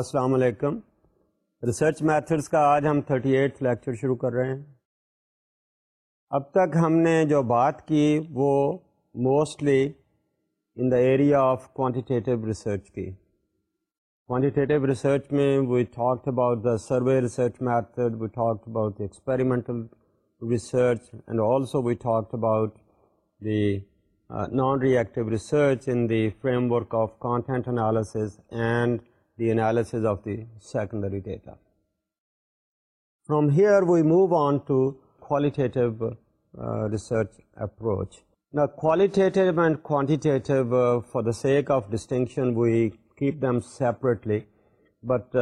السلام علیکم research methods کا آج ہم 38 ایٹ لیکچر شروع کر رہے ہیں اب تک ہم نے جو بات کی وہ mostly in the area of quantitative research کی کوانٹیٹیو ریسرچ میں we talk about the survey research method we talk talk about experimental research and also we about the non reactive research in the framework of content analysis and analysis of the secondary data from ہیٹو research approach کو but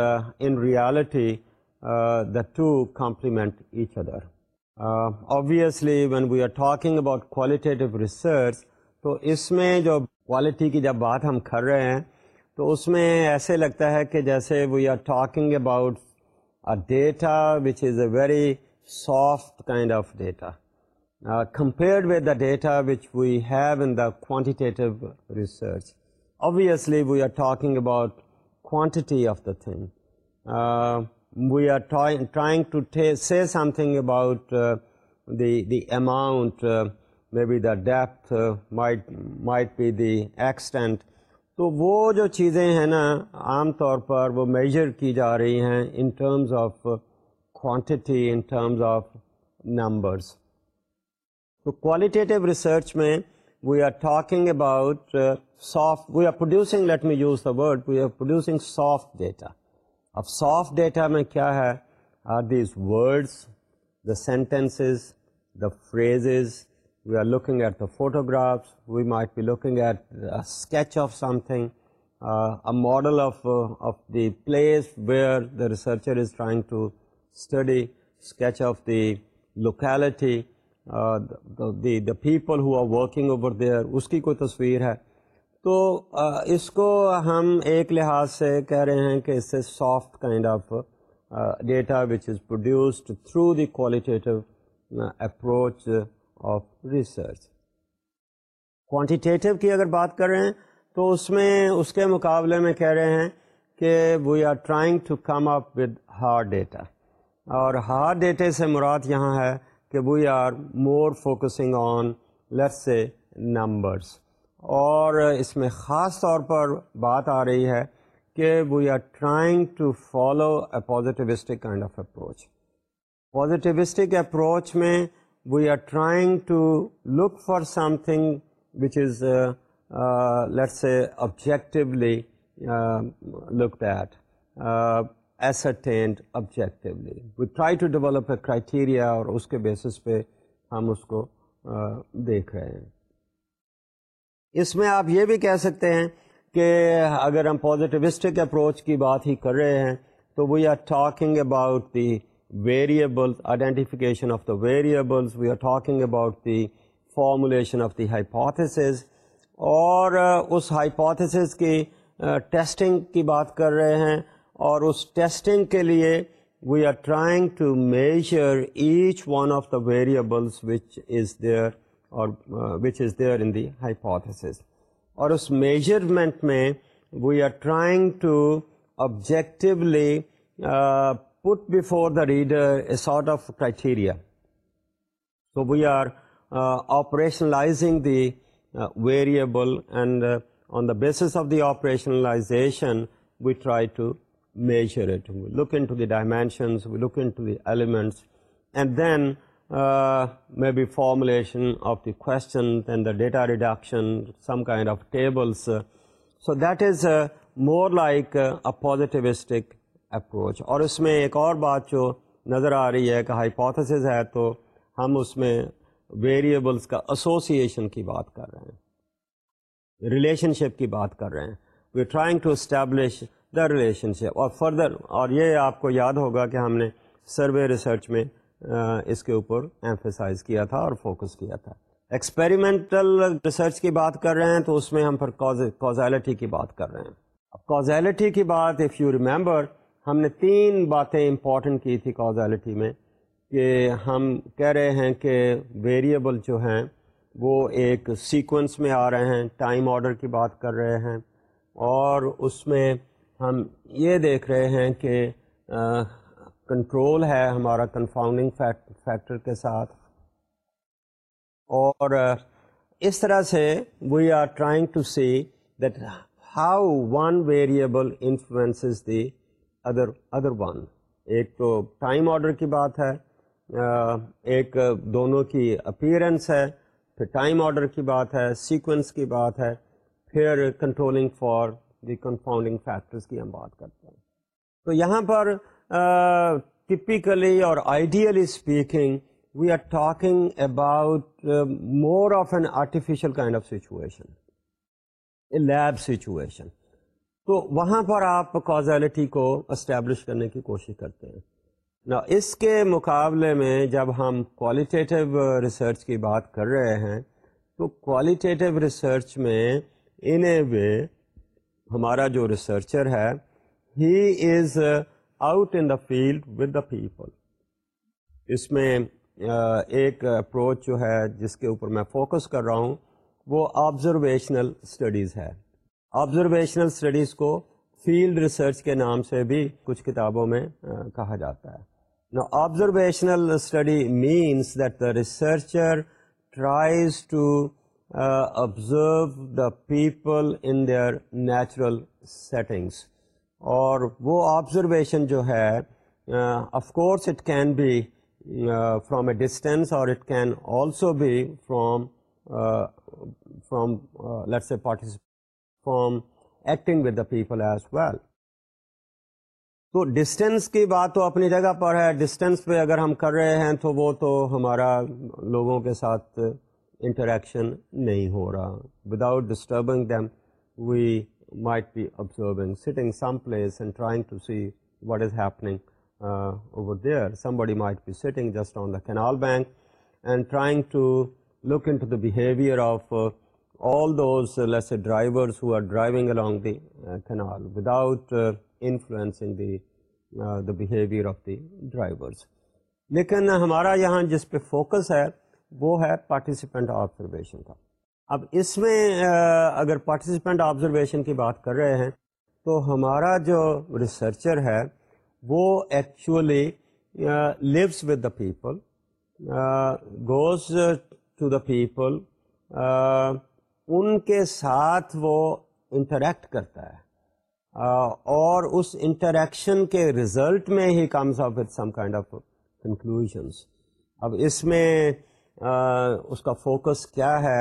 in reality the two complement each other obviously when we are talking about qualitative research تو اس میں جو quality کی جب بات ہم کر رہے ہیں تو اس میں ایسے لگتا ہے کہ جیسے we are talking about data which is a very soft kind of data compared with the data which we have in the quantitative research obviously we are talking about quantity of the thing we are trying say something about amount maybe the depth might be the extent تو وہ جو چیزیں ہیں نا عام طور پر وہ major کی جا رہی ہیں in terms of quantity in terms of numbers تو کوالٹیٹیو ریسرچ میں we are talking about soft we are producing let me use the word we are producing soft data اب سافٹ ڈیٹا میں کیا ہے are these words the sentences the phrases we are looking at the photographs we might be looking at sketch of something a model of of the place where the researcher is trying to study sketch of the locality the people who are working over there اس کی کوئی تصویر ہے تو uh, اس کو ہم ایک لحاظ سے کہہ رہے ہیں کہ اس سے soft kind of data which is produced through the qualitative approach of research quantitative کی اگر بات کر رہے ہیں تو اس میں اس کے مقابلے میں کہہ رہے ہیں کہ we are trying to come up with hard data اور ہارڈ ڈیٹے سے مراد یہاں ہے کہ we are more focusing on let's say numbers اور اس میں خاص طور پر بات آ رہی ہے کہ we are trying to follow a positivistic kind of approach positivistic approach میں we are trying to look for something which is let objectively look that ascertained objectively we try to develop a criteria اور اس کے basis پہ ہم اس کو دیکھ رہے ہیں اس میں آپ یہ بھی کہہ سکتے ہیں کہ اگر ہم پازیٹیوسٹک اپروچ کی بات ہی کر رہے ہیں تو we are talking about the variable identification of the variables we are talking about the formulation of the hypotheses اور اس ہائپاتھیسز کی ٹیسٹنگ کی بات کر رہے ہیں اور اس ٹیسٹنگ کے لیے we are trying to measure each one of the variables which is there اور which is there in the hypothesis اور اس میجرمنٹ میں we are trying to objectively put before the reader a sort of criteria. So we are uh, operationalizing the uh, variable, and uh, on the basis of the operationalization, we try to measure it. We look into the dimensions, we look into the elements, and then maybe formulation of the question, then the data reduction, some kind of tables. So that is more like a positivistic approach اور اس میں ایک اور بات جو نظر آ رہی ہے کہ ہائپوتھسز ہے تو ہم اس میں ویریبلس کا ایسوسیشن کی بات کر رہے ہیں ریلیشن شپ کی بات کر رہے ہیں we trying to establish the relationship اور فردر اور یہ آپ کو یاد ہوگا کہ ہم نے سروے ریسرچ میں اس کے اوپر ایمفیسائز کیا تھا اور فوکس کیا تھا ایکسپیریمنٹل ریسرچ کی بات کر رہے ہیں تو اس میں ہم پر کوزیلٹی کی بات کر رہے ہیں کوزیلٹی کی بات اف یو ریممبر ہم نے تین باتیں امپورٹنٹ کی تھی کازالٹی میں کہ ہم کہہ رہے ہیں کہ ویریبل جو ہیں وہ ایک سیکوینس میں آ رہے ہیں ٹائم آرڈر کی بات کر رہے ہیں اور اس میں ہم یہ دیکھ رہے ہیں کہ کنٹرول ہے ہمارا کنفاؤنڈنگ فیکٹر کے ساتھ اور اس طرح سے we are trying to see that how one variable influences the other other one ایک تو ٹائم آرڈر کی بات ہے ایک دونوں کی اپیرنس ہے پھر ٹائم آرڈر کی بات ہے سیکوینس کی بات ہے پھر controlling for the confounding factors کی ہم بات کرتے ہیں تو یہاں پر ٹپیکلی اور ideally speaking we are talking about more of an artificial kind of situation a lab situation تو وہاں پر آپ کازیلٹی کو اسٹیبلش کرنے کی کوشش کرتے ہیں نا اس کے مقابلے میں جب ہم کوالیٹیٹیو ریسرچ کی بات کر رہے ہیں تو کوالیٹیٹیو ریسرچ میں ان اے وے ہمارا جو ریسرچر ہے he is out in the field with the people اس میں ایک اپروچ جو ہے جس کے اوپر میں فوکس کر رہا ہوں وہ آبزرویشنل اسٹڈیز ہے آبزرویشنل اسٹڈیز کو فیلڈ ریسرچ کے نام سے بھی کچھ کتابوں میں کہا جاتا ہے نا observational study means that the researcher tries to observe the people in their natural settings اور وہ آبزرویشن جو ہے of course it can be from a distance اور it can also be from from let's a from acting with the people as well تو distance کی بات تو اپنی جگہ پر ہے ڈسٹینس پہ اگر ہم کر رہے ہیں تو وہ تو ہمارا لوگوں کے ساتھ انٹریکشن نہیں ہو رہا without disturbing them we might be observing sitting some place and trying to see what is happening over there somebody might be sitting just on the canal bank and trying to look in to the behaviour of all those, uh, let's say, drivers who are driving along the uh, canal without uh, influencing the, uh, the behavior of the drivers. لیکن ہمارا یہاں جس پہ focus ہے وہ ہے participant observation کا اب اس میں اگر پارٹیسپینٹ آبزرویشن کی بات کر رہے ہیں تو ہمارا جو ریسرچر ہے وہ actually lives with the people goes to the people ان کے ساتھ وہ انٹریکٹ کرتا ہے uh, اور اس انٹریکشن کے ریزلٹ میں he comes of with some kind of conclusions اب اس میں uh, اس کا فوکس کیا ہے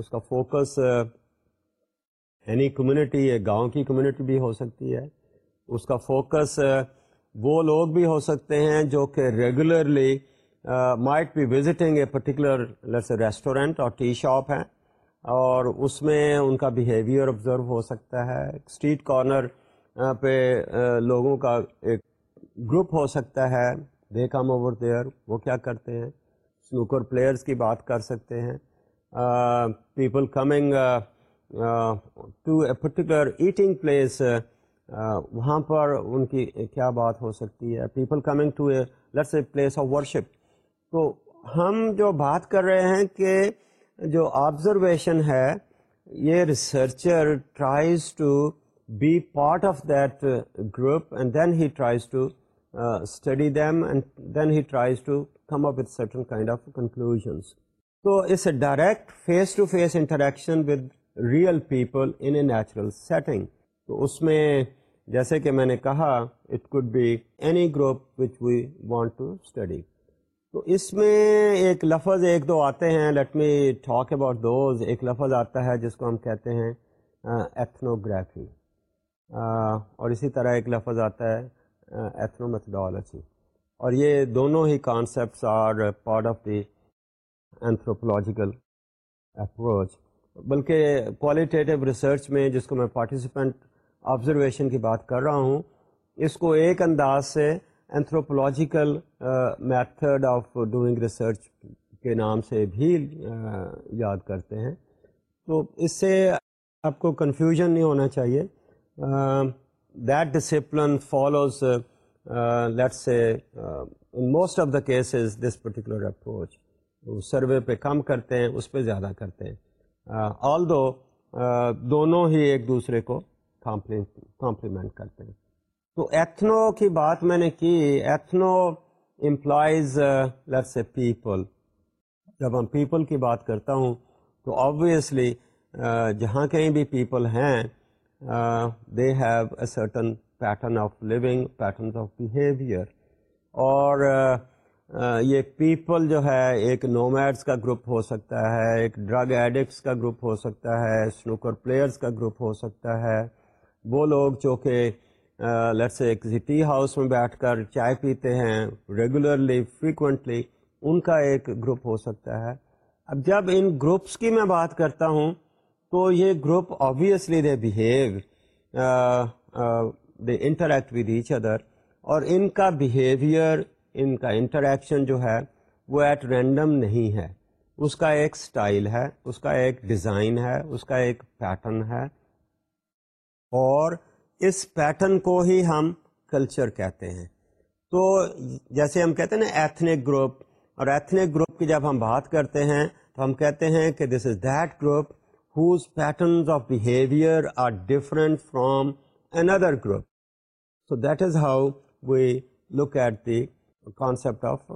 اس کا فوکس اینی کمیونٹی یا گاؤں کی کمیونٹی بھی ہو سکتی ہے اس کا فوکس وہ لوگ بھی ہو سکتے ہیں جو کہ regularly might be visiting a particular restaurant اور ٹی شاپ ہیں اور اس میں ان کا بیہیویئر آبزرو ہو سکتا ہے اسٹریٹ کارنر پہ لوگوں کا ایک گروپ ہو سکتا ہے دے کم اوور دیئر وہ کیا کرتے ہیں سنوکر پلیئرس کی بات کر سکتے ہیں people coming to a particular eating place وہاں پر ان کی کیا بات ہو سکتی ہے people coming to a let's a place of worship تو ہم جو بات کر رہے ہیں کہ جو آبزرویشن ہے یہ researcher tries to be part of that group and then he tries to study them and then he tries to come up with certain kind of conclusion تو اس direct face to face interaction with real people in a natural setting تو اس میں جیسے کہ میں نے کہا it could be any group which we want to study تو اس میں ایک لفظ ایک دو آتے ہیں let me talk about those ایک لفظ آتا ہے جس کو ہم کہتے ہیں ایتھنوگرافی اور اسی طرح ایک لفظ آتا ہے ایتھنو میتھڈالوجی اور یہ دونوں ہی concepts are part of the anthropological approach بلکہ کوالیٹیو ریسرچ میں جس کو میں پارٹیسپینٹ آبزرویشن کی بات کر رہا ہوں اس کو ایک انداز سے anthropological method of doing research کے نام سے بھی uh, یاد کرتے ہیں تو اس سے آپ کو کنفیوژن نہیں ہونا چاہیے that discipline follows let's a most of the cases this particular approach survey پہ کم کرتے ہیں اس پہ زیادہ کرتے ہیں آل uh, دو uh, دونوں ہی ایک دوسرے کو کمپلیمنٹ کرتے ہیں تو ایتھنو کی بات میں نے کی ethno employees let's a people جب ہم پیپل کی بات کرتا ہوں تو آبویسلی uh, جہاں کہیں بھی پیپل ہیں they have a certain pattern of living pattern of behaviour اور uh, uh, یہ پیپل جو ہے ایک نومیڈس کا گروپ ہو سکتا ہے ایک ڈرگ ایڈکٹس کا گروپ ہو سکتا ہے اسنوکر پلیئرس کا گروپ ہو سکتا ہے وہ لوگ جو کہ لیٹ سے ٹی ہاؤس میں بیٹھ کر چائے پیتے ہیں ریگولرلی فریکوینٹلی ان کا ایک گروپ ہو سکتا ہے اب جب ان گروپس کی میں بات کرتا ہوں تو یہ group obviously they behave interact with each other اور ان کا بیہیویئر ان کا انٹریکشن جو ہے وہ ایٹ رینڈم نہیں ہے اس کا ایک اسٹائل ہے اس کا ایک ڈیزائن ہے اس کا ایک پیٹرن ہے اور اس پیٹرن کو ہی ہم کلچر کہتے ہیں تو جیسے ہم کہتے ہیں نا ایتھنک گروپ اور ایتھنک گروپ کی جب ہم بات کرتے ہیں تو ہم کہتے ہیں کہ this is that group whose patterns of behaviour are different from another other group so that is how we look at the concept of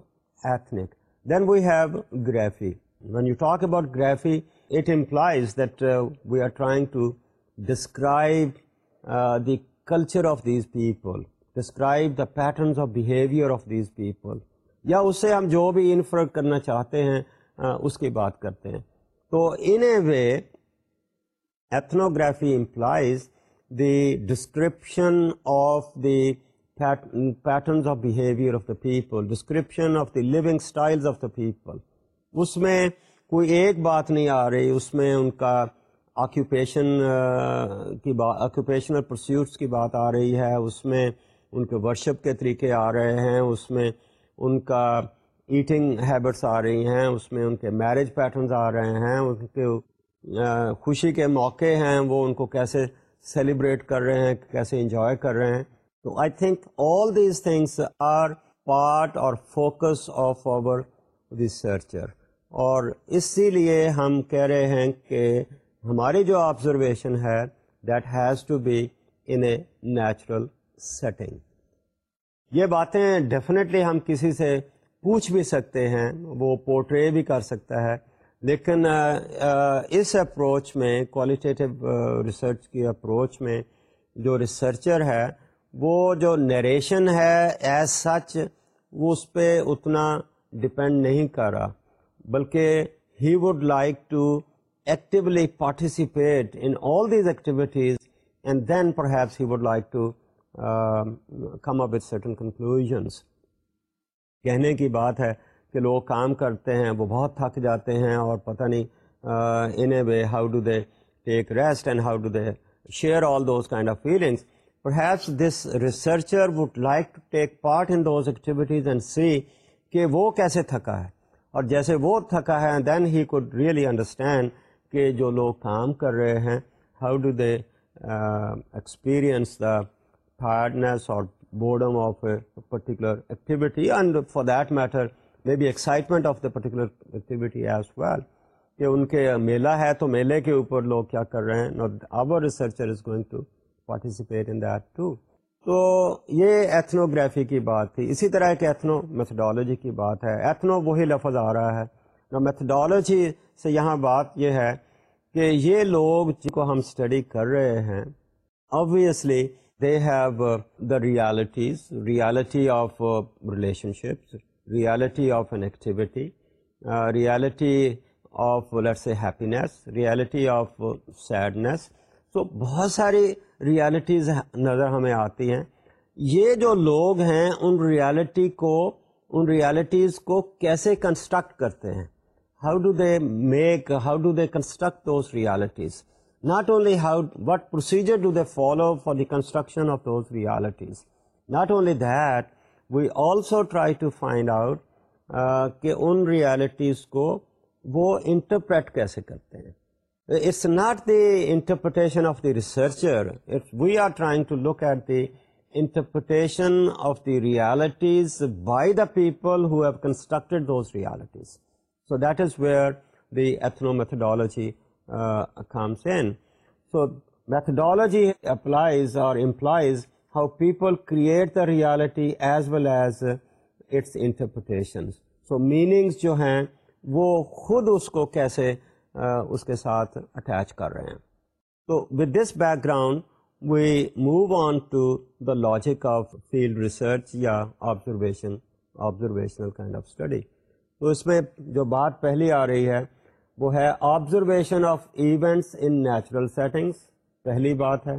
ethnic then we have graphy when you talk about graphy it implies that we are trying to describe the culture of these people describe the pattern of behaviour of these people یا اس سے ہم جو بھی infer کرنا چاہتے ہیں uh, اس کی بات کرتے ہیں تو in a way ethnography implies the description of the patterns of behaviour of the people description of the living styles of the people اس میں کوئی ایک بات نہیں آ رہی اس میں ان کا آکیوپیشن uh, کی بات آکیوپیشنل پرسیوٹس کی بات آ رہی ہے اس میں ان کے ورشپ کے طریقے آ رہے ہیں اس میں ان کا ایٹنگ ہیبٹس آ رہی ہیں اس میں ان کے میرج پیٹرنز آ رہے ہیں ان کے uh, خوشی کے موقع ہیں وہ ان کو کیسے سیلیبریٹ کر رہے ہیں کیسے انجوائے کر رہے ہیں تو I think all these things are part اور فوکس آف اوور ریسرچر اور اسی لیے ہم کہہ رہے ہیں کہ ہماری جو آبزرویشن ہے that has to be in a natural setting یہ باتیں ڈیفینیٹلی ہم کسی سے پوچھ بھی سکتے ہیں وہ پورٹرے بھی کر سکتا ہے لیکن اس اپروچ میں کوالیٹیٹیو ریسرچ کی اپروچ میں جو ریسرچر ہے وہ جو نریشن ہے ایز سچ وہ اس پہ اتنا ڈپینڈ نہیں کر رہا بلکہ he would like to participate in all these activities and then perhaps he would like to come Upton conclusion کہنے کی بات ہے کہ لوگ کام کرتے ہیں وہ بہت تھک جاتے ہیں اور پتہ نہیں in a way how do they take rest and how do they share all those kind of feelings perhaps this researcher would like to take part in those activities and see کہ وہ کیسے تھکا ہے اور جیسے وہ تھکا ہے then he could really understand کہ جو لوگ کام کر رہے ہیں how do they experience the tiredness اور boredom of a particular activity and for that matter may be excitement of the particular activity as well کہ ان کے میلہ ہے تو میلے کے اوپر لوگ کیا کر رہے ہیں our researcher is going to participate in that too تو یہ ایتھنوگرافی کی بات تھی اسی طرح ایک ایتھنو میتھڈالوجی کی بات ہے ایتھنو وہی لفظ آ رہا ہے میتھڈالوجی سے یہاں بات یہ ہے کہ یہ لوگ جن کو ہم اسٹڈی کر رہے ہیں obviously they have the realities reality of relation ships reality of an activity reality of لڑ a happiness reality of sadness تو بہت ساری ریالٹیز نظر ہمیں آتی ہیں یہ جو لوگ ہیں ان ریالٹی کو ان ریالٹیز کو کیسے کنسٹرکٹ کرتے ہیں how do they make how do they construct those realities not only how what procedure do they follow for the construction of those realities not only that we also try to find out کہ ان realities کو وہ interpret کیسے کرتے ہیں it's not the interpretation of the researcher we are trying to look at the interpretation of the realities by the people constructed realities so that is where the ethno methodology comes in so methodology applies اور implies how people create the reality as well as its interpretation so meanings جو ہیں وہ خود اس کو کیسے اس کے ساتھ attach کر رہے ہیں تو with this background we move on to the logic of field research یا آبزرویشن آبزرویشنل اسٹڈی تو اس میں جو بات پہلی آ رہی ہے وہ ہے observation of events in natural settings پہلی بات ہے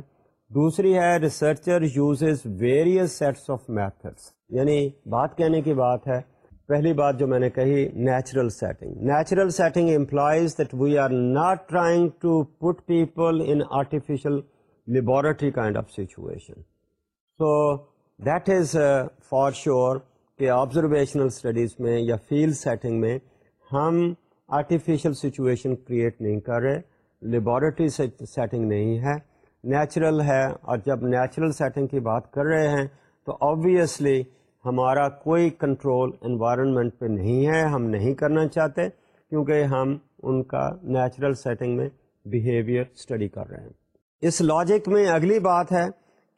دوسری ہے researcher uses various sets of methods یعنی بات کہنے کی بات ہے پہلی بات جو میں نے کہی natural setting natural setting implies that we are not trying to put people in artificial laboratory kind of situation so that is for sure کہ آبزرویشنل اسٹڈیز میں یا فیلڈ سیٹنگ میں ہم آرٹیفیشیل سچویشن کریٹ نہیں کر رہے laboratory setting نہیں ہے نیچرل ہے اور جب نیچرل سیٹنگ کی بات کر رہے ہیں تو آبویسلی ہمارا کوئی کنٹرول انوائرمنٹ پہ نہیں ہے ہم نہیں کرنا چاہتے کیونکہ ہم ان کا نیچرل سیٹنگ میں بیہیویئر اسٹڈی کر رہے ہیں اس لاجک میں اگلی بات ہے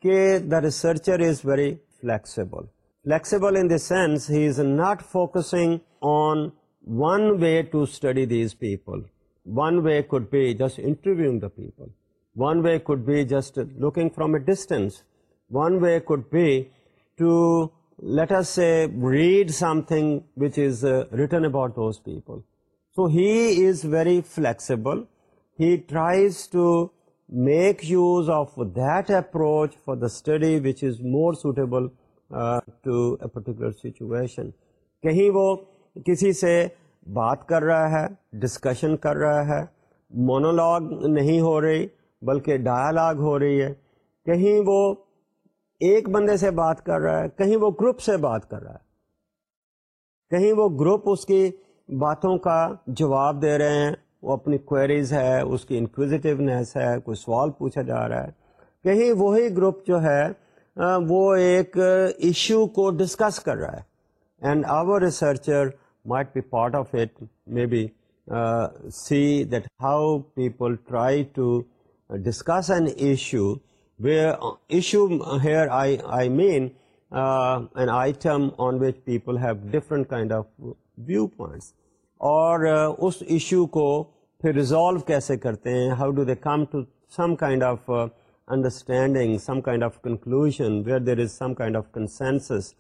کہ the researcher is very flexible Flexible in the sense he is not focusing on one way to study these people. One way could be just interviewing the people. One way could be just looking from a distance. One way could be to, let us say, read something which is uh, written about those people. So he is very flexible. He tries to make use of that approach for the study which is more suitable to a particular situation کہیں وہ کسی سے بات کر رہا ہے discussion کر رہا ہے مونولاگ نہیں ہو رہی بلکہ ڈائلاگ ہو رہی ہے کہیں وہ ایک بندے سے بات کر رہا ہے کہیں وہ گروپ سے بات کر رہا ہے کہیں وہ گروپ اس کی باتوں کا جواب دے رہے ہیں وہ اپنی کوئریز ہے اس کی انکوزیٹیونیس ہے کوئی سوال پوچھا جا رہا ہے کہیں وہی گروپ جو ہے وہ ایک ایشو کو ڈسکس کر رہا ہے and our researcher might be part of it may be see that how people try to discuss an issue issue here I mean an item on which people have different kind of view points اور اس issue کو پھر resolve کیسے کرتے ہیں how do they come to some kind of understanding some kind of conclusion where there is some kind of consensus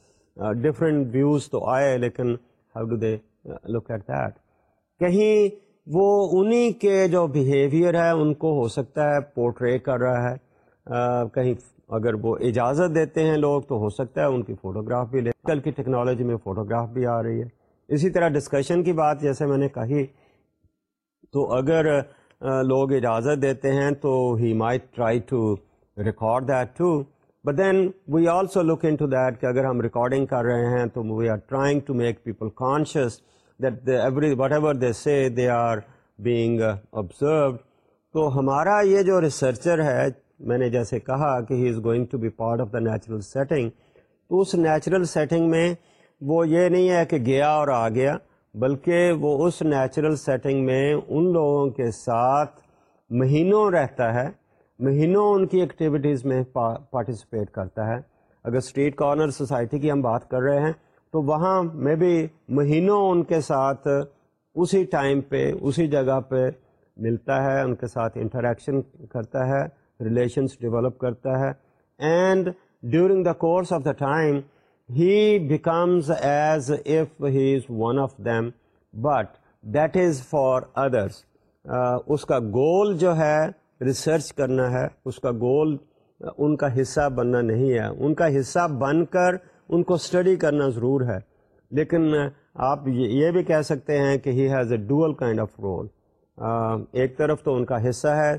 different views تو آئے لیکن how do they look at that کہیں وہ انہیں کے جو بیہیویئر ہے ان کو ہو سکتا ہے پورٹرے کر رہا ہے کہیں اگر وہ اجازت دیتے ہیں لوگ تو ہو سکتا ہے ان کی فوٹوگراف بھی لے کل کی ٹیکنالوجی میں فوٹوگراف بھی آ رہی ہے اسی طرح ڈسکشن کی بات جیسے میں نے کہی تو اگر لوگ اجازت دیتے ہیں تو he might try to record that too but then we also look in to that کہ اگر ہم ریکارڈنگ کر رہے ہیں تو we are trying to make people conscious that every whatever they see they are being observed تو ہمارا یہ جو ریسرچر ہے میں نے جیسے کہا کہ he is going to be part of the natural setting تو اس نیچرل سیٹنگ میں وہ یہ نہیں ہے کہ گیا اور آ گیا بلکہ وہ اس نیچرل سیٹنگ میں ان لوگوں کے ساتھ مہینوں رہتا ہے مہینوں ان کی ایکٹیویٹیز میں پارٹیسپیٹ کرتا ہے اگر اسٹریٹ کارنر سوسائٹی کی ہم بات کر رہے ہیں تو وہاں میں بھی مہینوں ان کے ساتھ اسی ٹائم پہ اسی جگہ پہ ملتا ہے ان کے ساتھ انٹریکشن کرتا ہے ریلیشنس ڈیولپ کرتا ہے and during the course of the time he becomes as if he is one of them but that is for others اس کا گول جو ہے ریسرچ کرنا ہے اس کا گول ان کا حصہ بننا نہیں ہے ان کا حصہ بن کر ان کو اسٹڈی کرنا ضرور ہے لیکن آپ یہ بھی کہہ سکتے ہیں کہ he has a dual kind of role ایک طرف تو ان کا حصہ ہے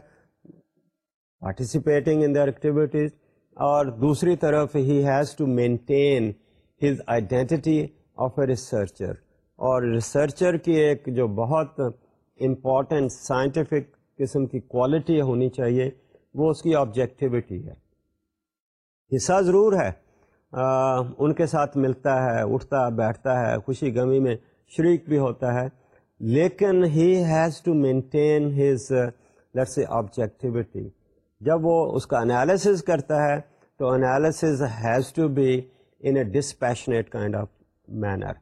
پارٹیسپیٹنگ ان دیئر ایکٹیویٹیز اور دوسری طرف he has to maintain his identity of a researcher اور ریسرچر کی ایک جو بہت امپورٹنٹ سائنٹیفک قسم کی کوالٹی ہونی چاہیے وہ اس کی آبجیکٹیوٹی ہے حصہ ضرور ہے آ, ان کے ساتھ ملتا ہے اٹھتا بیٹھتا ہے خوشی غمی میں شریک بھی ہوتا ہے لیکن he has to maintain his let's objectivity جب وہ اس کا انالیسز کرتا ہے تو analysis has to be in a dispassionate kind of manner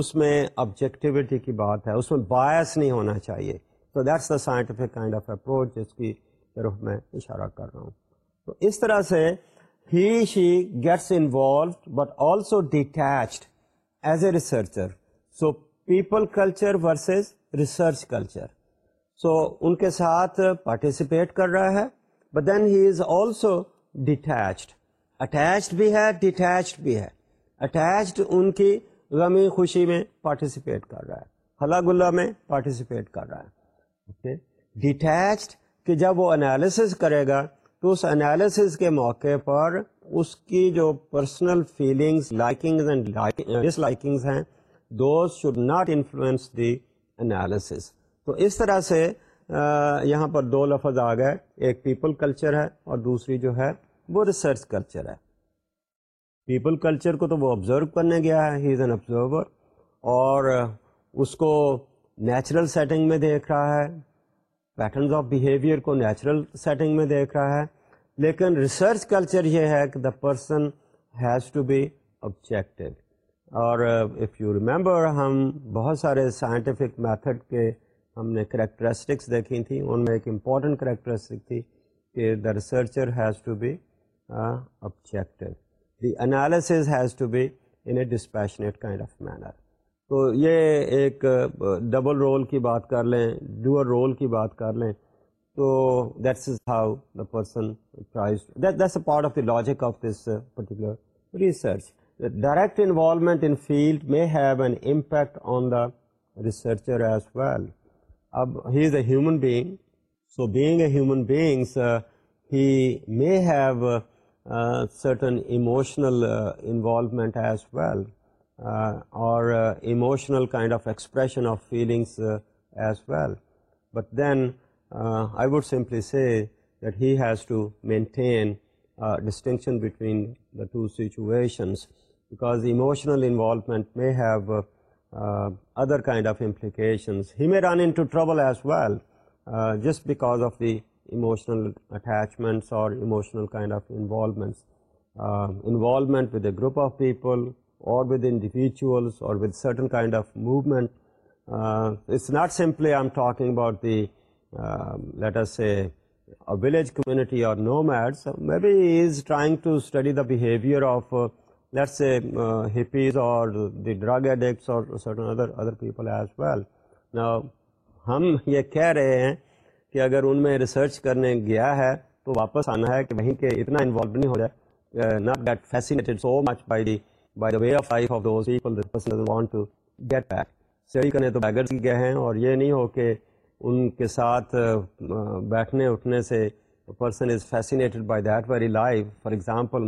اس میں آبجیکٹیوٹی کی بات ہے اس میں باعث نہیں ہونا چاہیے تو that's the scientific kind of approach جس کی طرف میں اشارہ کر رہا ہوں تو اس طرح سے ہی she gets involved but also detached as a researcher so people culture versus research culture so ان کے ساتھ پارٹیسپیٹ کر رہا ہے but then he is also detached attached بھی ہے ڈیٹیچڈ بھی ہے اٹیچڈ ان کی غمی خوشی میں پارٹیسپیٹ کر رہا ہے خلا گلا میں پارٹیسپیٹ کر رہا ہے ڈیٹیچ کہ جب وہ انالس کرے گا تو اس انالیس کے موقع پر اس کی جو personal feelings likings and dislikings ہیں those should not influence the analysis تو اس طرح سے یہاں پر دو لفظ آ گئے ایک پیپل کلچر ہے اور دوسری جو ہے وہ ریسرچ کلچر ہے پیپل کلچر کو تو وہ آبزرو کرنے گیا ہے ہی از این آبزرور اور اس کو نیچرل سیٹنگ میں دیکھ رہا ہے پیٹرنز آف بیہیویئر کو نیچرل سیٹنگ میں دیکھ رہا ہے لیکن ریسرچ کلچر یہ ہے کہ the person has to be objective اور اف یو ریممبر ہم بہت سارے سائنٹیفک میتھڈ کے ہم نے کریکٹرسٹکس دیکھی تھیں ان میں ایک امپورٹنٹ کریکٹرسٹک تھی کہ the researcher has to be objective the analysis has to be in a dispassionate kind of manner تو یہ ایک ڈبل رول کی بات کر لیں ڈوئر رول کی بات کر لیں تو that's is how the person that's a part of the logic of this particular research direct involvement in field may have an impact on the researcher as well He is a human being. So being a human being, he may have uh, certain emotional uh, involvement as well, uh, or emotional kind of expression of feelings as well. But then I would simply say that he has to maintain distinction between the two situations, because emotional involvement may have uh, other kind of implications. He may run into trouble as well uh, just because of the emotional attachments or emotional kind of involvements. Uh, involvement with a group of people or with individuals or with certain kind of movement. It's not simply I'm talking about the, um, let us say, a village community or nomads. Maybe he is trying to study the behavior of let's a hippies اور دیگر as well ہم یہ کہہ رہے ہیں کہ اگر ان میں ریسرچ کرنے گیا ہے تو واپس آنا ہے کہ وہیں کے اتنا انوالو نہیں ہو جائے not get face so much by D کرنے تو بیکر گئے ہیں اور یہ نہیں ہو کہ ان کے ساتھ uh, uh, بیٹھنے اٹھنے سے there. By that very life for example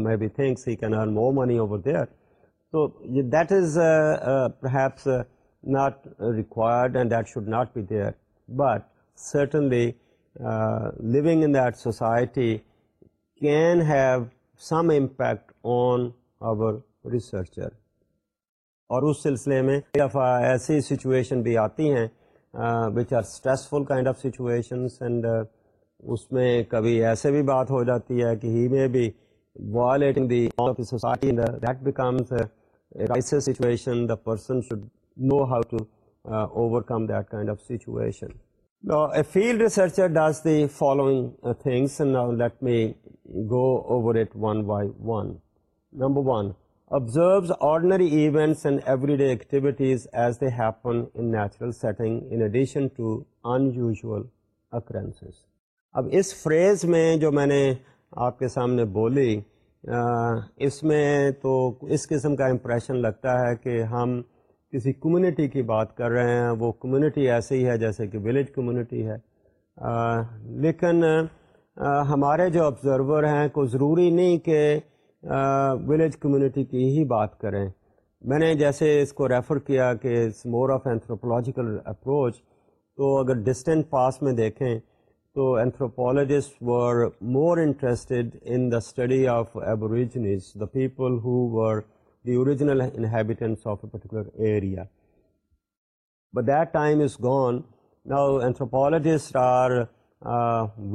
society can have some impact on our researcher اور اس سلسلے میں دفعہ ایسی سچویشن بھی آتی ہیں which are stressful kind of situations and اس میں کبھی ایسے بھی بات ہو جاتی ہے کہ ہی میں بھی violating the of society that becomes crisis situation the person should know how to overcome that kind of situation a field researcher does the following things let me go over it one by one number one observes ordinary events and everyday activities as they happen in natural setting in addition to unusual occurrences. اب اس phrase میں جو میں نے آپ کے سامنے بولی اس میں تو اس قسم کا امپریشن لگتا ہے کہ ہم کسی کمیونٹی کی بات کر رہے ہیں وہ کمیونٹی ایسے ہی ہے جیسے کہ ولیج کمیونٹی ہے لیکن ہمارے جو آبزرور ہیں کو ضروری نہیں کہ ولیج کمیونٹی کی ہی بات کریں میں نے جیسے اس کو ریفر کیا کہ مور آف اینتھروپولوجیکل اپروچ تو اگر ڈسٹینٹ پاس میں دیکھیں تو anthropologist were more interested in the study of aborigines the people who were the original inhabitants of a particular area but that time is gone now anthropologist are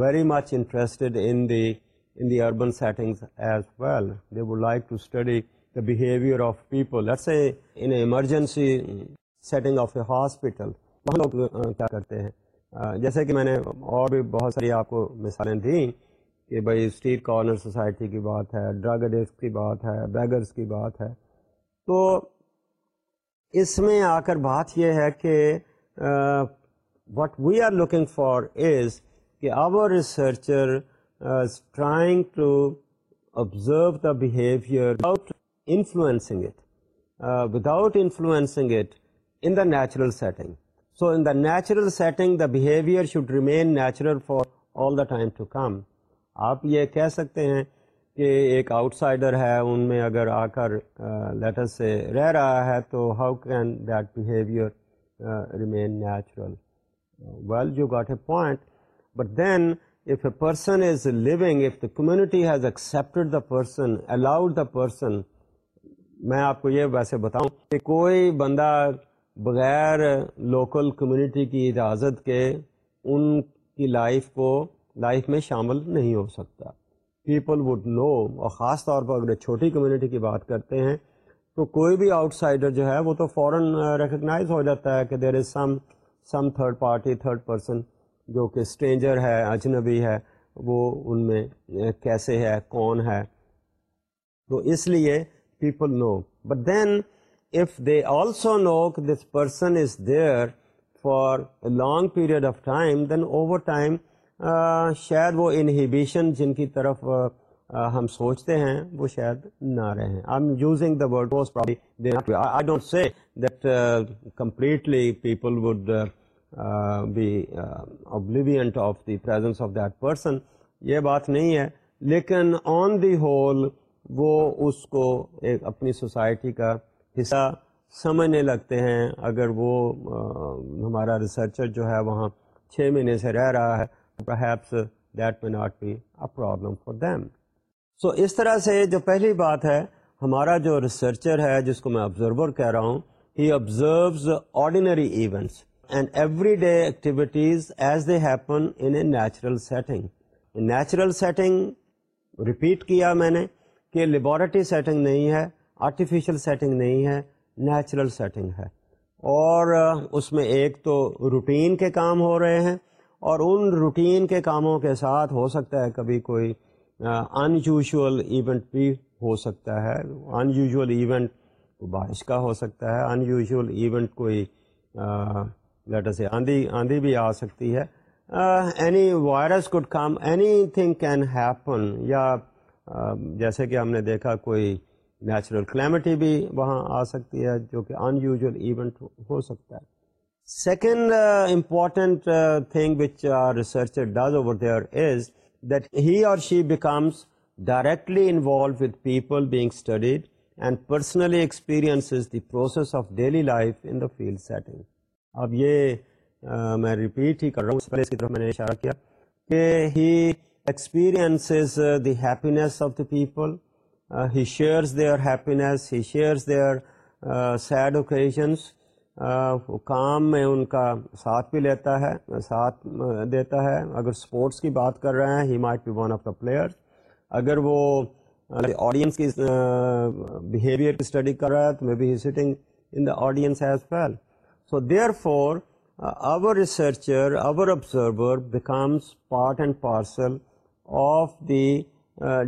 very much interested in the in the urban settings as well they would like to study the behaviour of people let's a in emergency setting of a hospital وہاں لوگ کیا کرتے ہیں جیسے کہ میں نے اور بھی بہت ساری آپ کو مثالیں دیں کہ بھائی اسٹریٹ کارنر سوسائٹی کی بات ہے ڈرگ کی بات ہے بیگرس کی بات ہے تو اس میں آ کر بات یہ ہے کہ what we are looking for is کہ our researcher trying to observe the behaviour without influencing it without influencing it in the natural setting so in the natural setting the behaviour should remain natural for all the time to come آپ یہ کہہ سکتے ہیں کہ ایک out cider ہے ان میں اگر آ کر لیٹر سے رہ رہا ہے تو how can that behaviour remain natural well you got a point but then if a person is living if the community has accepted the person allowed the person میں آپ کو یہ ویسے بتاؤں کہ کوئی بندہ بغیر لوکل کمیونٹی کی اجازت کے ان کی لائف کو لائف میں شامل نہیں ہو سکتا پیپل وڈ نو اور خاص طور پر اگر چھوٹی کمیونٹی کی بات کرتے ہیں تو کوئی بھی آؤٹ سائڈر جو ہے وہ تو فوراً ریکگنائز ہو جاتا ہے کہ there is some some third party third person جو کہ اسٹرینجر ہے اجنبی ہے وہ ان میں کیسے ہے کون ہے تو اس لیے people know but then if they also know this person is there for long period of time then over time شاید وہ انہیبیشن جن کی طرف ہم سوچتے ہیں وہ شاید نہ رہے ہیں I am using the word was person یہ بات نہیں ہے لیکن آن دی ہول وہ اس کو ایک اپنی سوسائٹی کا حصہ سمجھنے لگتے ہیں اگر وہ ہمارا ریسرچر جو ہے وہاں چھ مہینے سے رہ رہا ہے perhaps that not be a problem for them so اس طرح سے جو پہلی بات ہے ہمارا جو ریسرچر ہے جس کو میں آبزرور کہہ رہا ہوں he observes ordinary events and everyday activities as they happen in a natural setting natural setting repeat کیا میں نے کہ لیبورٹری سیٹنگ نہیں ہے آرٹیفیشیل سیٹنگ نہیں ہے نیچرل سیٹنگ ہے اور اس میں ایک تو روٹین کے کام ہو رہے ہیں اور ان روٹین کے کاموں کے ساتھ ہو سکتا ہے کبھی کوئی یوژول ایونٹ بھی ہو سکتا ہے انیوژول ایونٹ بارش کا ہو سکتا ہے ان یوژول ایونٹ کوئی لیٹر سے آندھی آندھی بھی آ سکتی ہے any virus could come anything can happen یا جیسے کہ ہم نے دیکھا کوئی نیچرل کلیمٹی بھی وہاں آ سکتی ہے جو کہ ان یوژل ایونٹ ہو سکتا ہے second important thing which researcher does over there is that he or she becomes directly involve people being studied and personally experience the process of daily life in the field setting اب یہ uh, میں repeat ہی کر رہا ہوں اس کی طرف میں نے اشارہ کیا کہ he the happiness of the people he shares their happiness he shares their sad occasions کام میں ان کا ساتھ بھی لیتا ہے ساتھ uh, دیتا ہے اگر اسپورٹس کی بات کر رہے ہیں he might be one of the players اگر وہ آڈینس uh, کی بیہیویئر uh, کی اسٹڈی کر رہا ہے تو may be he sitting in the audience as well so therefore our researcher our observer becomes part and parcel of the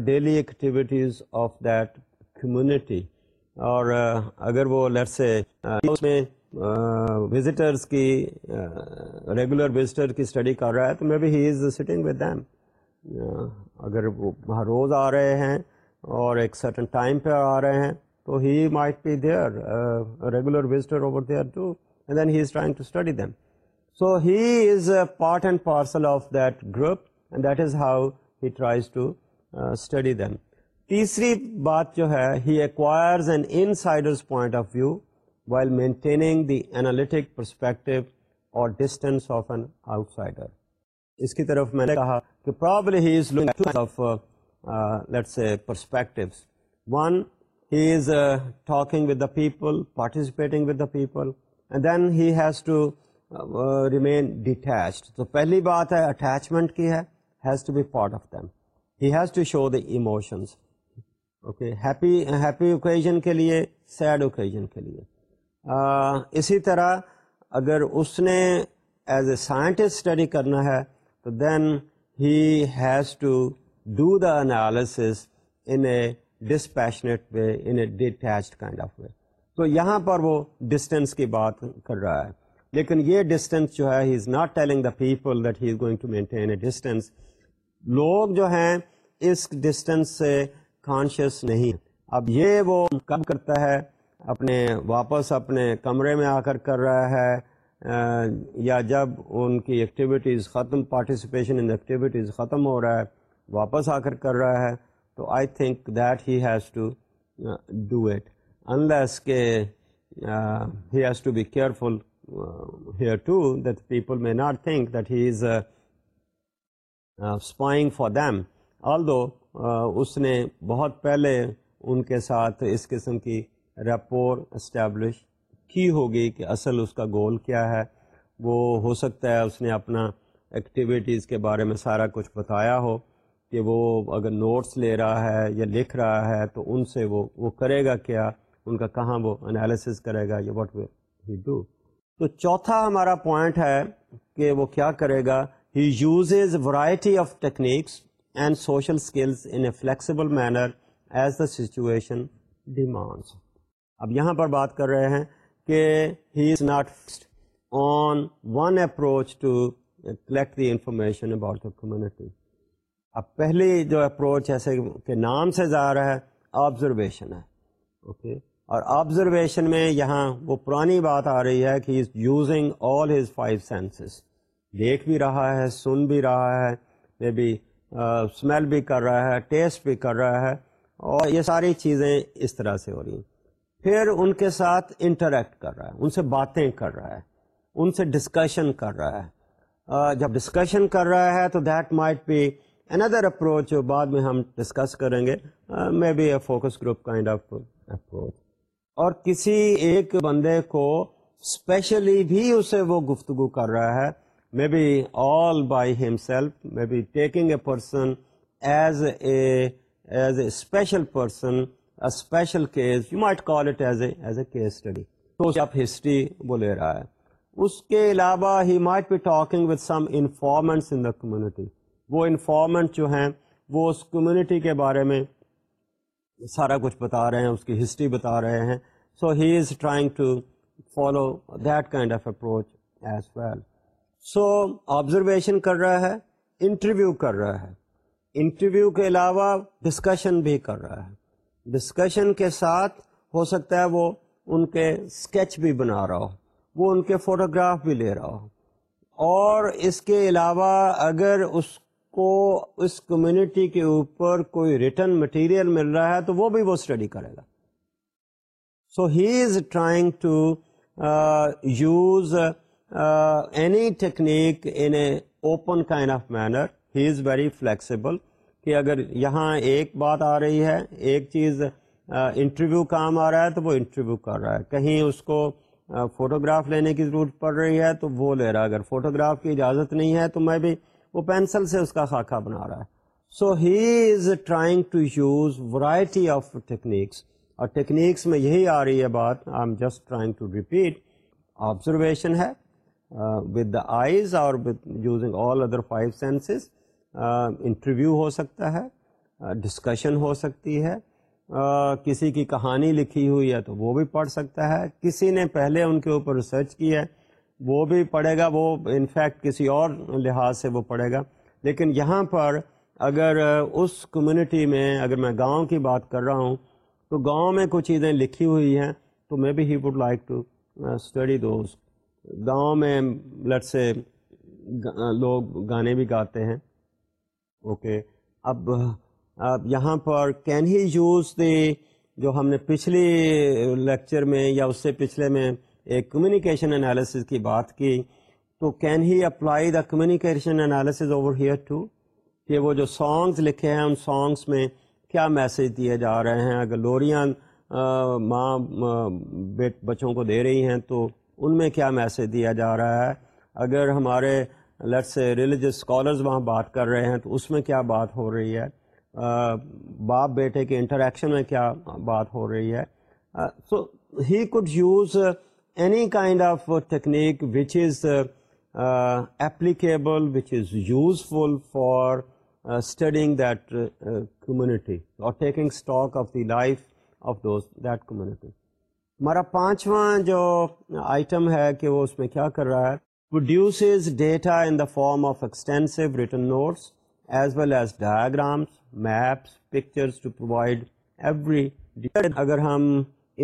daily activities of that community اور uh, اگر وہ uh, اس میں وزٹرس uh, کی regular visitor کی study کر رہا ہے تو may be he is sitting with them اگر وہاں روز آ رہے ہیں اور ایک سرٹن ٹائم پہ آ رہے ہیں تو he might be their regular visitor over there too and then he is trying to study them so he is part and parcel of that group and that is how he tries to study then تیسری بات جو ہے he acquires an insiders point of view while maintaining the analytic perspective اور distance of an outsider اس کی طرف میں نے کہا کہ probably he is of let's perspectives one he is talking with the people participating with the people and then he has to remain detached تو پہلی بات ہے اٹیچمنٹ کی ہے has to be part of them has to show the emotions okay happy happy occasion کے لیے sad occasion کے لیے uh, اسی طرح اگر اس نے ایز اے سائنٹسٹ اسٹڈی کرنا ہے تو then he has to do the analysis in a dispassionate way in a detached kind of way تو یہاں پر وہ ڈسٹینس کی بات کر رہا ہے لیکن یہ ڈسٹینس جو ہے he is not telling the people that he is going to maintain a distance لوگ جو ہیں اس ڈسٹینس سے کانشیس نہیں اب یہ وہ کم کرتا ہے اپنے واپس اپنے کمرے میں آ کر کر رہا ہے یا جب ان کی ایکٹیویٹیز ختم پارٹیسپیشن ان ایکٹیویٹیز ختم ہو رہا ہے واپس آ کر کر رہا ہے تو I think that he has to do it unless کہ has to be careful here to that people may not think that he is spying for them although اس نے بہت پہلے ان کے ساتھ اس قسم کی ریپور اسٹیبلش کی ہوگی کہ اصل اس کا گول کیا ہے وہ ہو سکتا ہے اس نے اپنا ایکٹیویٹیز کے بارے میں سارا کچھ بتایا ہو کہ وہ اگر نوٹس لے رہا ہے یا لکھ رہا ہے تو ان سے وہ وہ کرے گا کیا ان کا کہاں وہ انالیسز کرے گا یا واٹ وی ڈو تو چوتھا ہمارا پوائنٹ ہے کہ وہ کیا کرے گا he uses variety of techniques and social skills in a flexible manner as the situation demands اب یہاں پر بات کر رہے ہیں کہ he is not fixed on one approach to collect the information about the community اب پہلی جو اپروچ ایسے کہ نام سے جا رہا ہے آبزرویشن ہے اوکے okay. اور آبزرویشن میں یہاں وہ پرانی بات آ رہی ہے کہ is using all his five senses دیکھ بھی رہا ہے سن بھی رہا ہے مے بی اسمیل بھی کر رہا ہے ٹیسٹ بھی کر رہا ہے اور یہ ساری چیزیں اس طرح سے ہو رہی ہیں پھر ان کے ساتھ انٹریکٹ کر رہا ہے ان سے باتیں کر رہا ہے ان سے ڈسکشن کر رہا ہے جب ڈسکشن کر رہا ہے تو that might be another approach جو بعد میں ہم ڈسکس کریں گے may be a focus group kind of approach اور کسی ایک بندے کو اسپیشلی بھی اسے وہ گفتگو کر رہا ہے may be all by himself may be taking a person as as a special person a special case you might call it as a as a case study to آپ history بولے رہا ہے اس کے علاوہ he might be talking with some informants in the community وہ informant جو ہیں وہ اس کمیونٹی کے بارے میں سارا کچھ بتا رہے ہیں اس کی ہسٹری بتا رہے ہیں so he is trying to follow that kind of approach as well so observation کر رہا ہے انٹرویو کر رہا ہے انٹرویو کے علاوہ ڈسکشن بھی کر رہا ہے ڈسکشن کے ساتھ ہو سکتا ہے وہ ان کے اسکیچ بھی بنا رہا ہو وہ ان کے فوٹوگراف بھی لے رہا ہو اور اس کے علاوہ اگر اس کو اس کمیونٹی کے اوپر کوئی ریٹن مٹیریل مل رہا ہے تو وہ بھی وہ اسٹڈی کرے گا so he is trying to use any technique in a open kind of manner he is very flexible کہ اگر یہاں ایک بات آ رہی ہے ایک چیز انٹرویو کام آ رہا ہے تو وہ انٹرویو کر رہا ہے کہیں اس کو فوٹوگراف لینے کی ضرورت پڑ رہی ہے تو وہ لے رہا ہے اگر فوٹوگراف کی اجازت نہیں ہے تو میں بھی وہ پینسل سے اس کا خاکہ بنا رہا ہے so he is trying to use variety of techniques اور ٹیکنیکس میں یہی آ رہی ہے بات I am just trying to repeat observation ہے ود دا آئیز اور using all other five senses interview ہو سکتا ہے ڈسکشن uh, ہو سکتی ہے uh, کسی کی کہانی لکھی ہوئی ہے تو وہ بھی پڑھ سکتا ہے کسی نے پہلے ان کے اوپر ریسرچ کی ہے وہ بھی پڑھے گا وہ انفیکٹ کسی اور لحاظ سے وہ پڑھے گا لیکن یہاں پر اگر uh, اس کمیونٹی میں اگر میں گاؤں کی بات کر رہا ہوں تو گاؤں میں کچھ چیزیں لکھی ہوئی ہیں تو may be he would like to study those گاؤں میں لٹ سے لوگ گانے بھی گاتے ہیں اوکے اب اب یہاں پر کین ہی یوز دی جو ہم نے پچھلی لیکچر میں یا اس سے پچھلے میں ایک کمیونیکیشن انالیسز کی بات کی تو can he apply the communication analysis over here too کہ وہ جو سانگز لکھے ہیں ان سانگس میں کیا میسج دیے جا رہے ہیں اگر لوریاں ماں بچوں کو دے رہی ہیں تو ان میں کیا میسج دیا جا رہا ہے اگر ہمارے لٹ سے ریلیجس اسکالرز وہاں بات کر رہے ہیں تو اس میں کیا بات ہو رہی ہے باپ بیٹے کے انٹریکشن میں کیا بات ہو رہی ہے so he could use any kind of technique which is applicable which is useful for studying that community اور taking stock of the life of those that community ہمارا پانچواں جو آئٹم ہے کہ وہ اس میں کیا کر رہا ہے produces data in the form of extensive written notes as well as diagrams maps pictures to provide every اگر ہم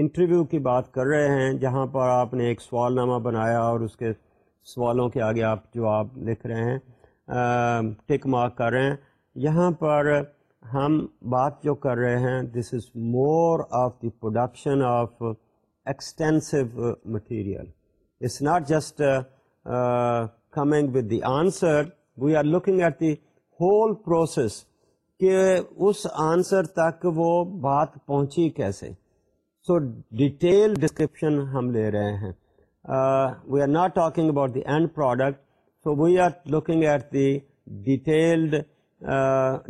انٹرویو کی بات کر رہے ہیں جہاں پر آپ نے ایک سوال نامہ بنایا اور اس کے سوالوں کے آگے آپ جواب لکھ رہے ہیں ٹک مارک کر رہے ہیں یہاں پر ہم بات جو کر رہے ہیں this is more of the production of so material it's not just coming with the answer we are looking at the whole process کہ اس آنسر تک وہ بات پہنچی کیسے سو ڈیٹیل ڈسکرپشن ہم لے رہے ہیں we are not talking about the end product so we are looking at the detailed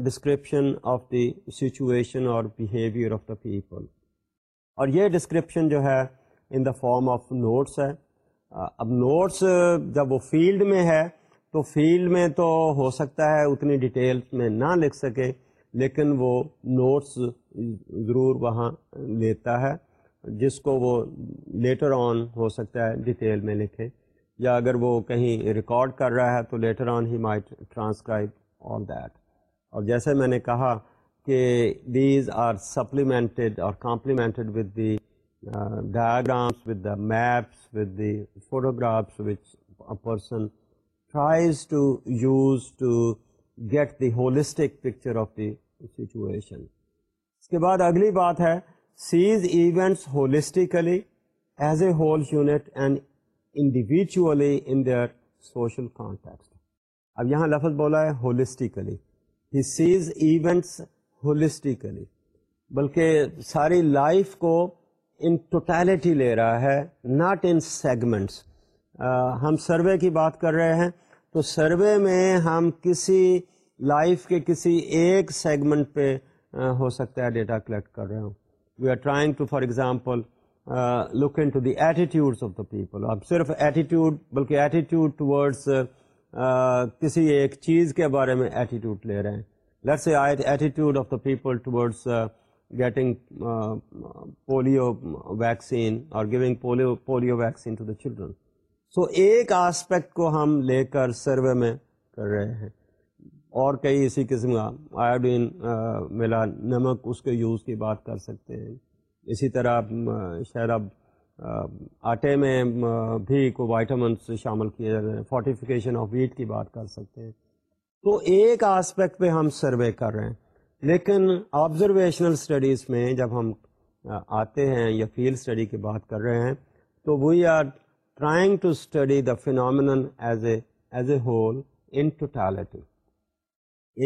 description of the situation اور بیہیویئر آف دا پیپل اور یہ ڈسکرپشن جو ہے in the form of notes ہے اب نوٹس جب وہ فیلڈ میں ہے تو فیلڈ میں تو ہو سکتا ہے اتنی ڈیٹیل میں نہ لکھ سکے لیکن وہ نوٹس ضرور وہاں لیتا ہے جس کو وہ لیٹر آن ہو سکتا ہے ڈیٹیل میں لکھے یا اگر وہ کہیں ریکارڈ کر رہا ہے تو later on he may transcribe all that اور جیسے میں نے کہا کہ دیز آر سپلیمنٹڈ اور complemented with the diagrams with the maps with the photographs which person wise to use to get the holistic picture of the situation اس کے بعد اگلی بات ہے sees events holistically as a whole unit and individually in their social context اب یہاں لفظ بولا ہے holistically he sees events holistically بلکہ ساری لائف کو ان ٹوٹیلیٹی لے رہا ہے ناٹ ان سیگمنٹس ہم سروے کی بات کر رہے ہیں تو سروے میں ہم کسی لائف کے کسی ایک سیگمنٹ پہ ہو سکتا ہے ڈیٹا کلیکٹ کر رہے ہوں we are trying to for example look in to the attitudes of the people اب صرف ایٹیٹیوڈ بلکہ ایٹیٹیوڈ ٹورڈس کسی ایک چیز کے بارے میں ایٹیٹیوڈ لے رہے ہیں let's a attitude of the people towards getting polio vaccine اور giving polio polio vaccine to the children so ایک آسپیکٹ کو ہم لے کر سروے میں کر رہے ہیں اور کئی اسی قسم کا آیوڈین ملا نمک اس کے یوز کی بات کر سکتے ہیں اسی طرح شاید اب آٹے میں بھی کو وائٹامنس شامل کیے جا رہے ہیں فورٹیفیکیشن آف ویٹ کی بات کر سکتے ہیں تو ایک آسپیکٹ پہ ہم سروے کر رہے ہیں لیکن آبزرویشنل اسٹڈیز میں جب ہم آتے ہیں یا فیلڈ اسٹڈی کی بات کر رہے ہیں تو we are trying to study the phenomenon as a as a whole in totality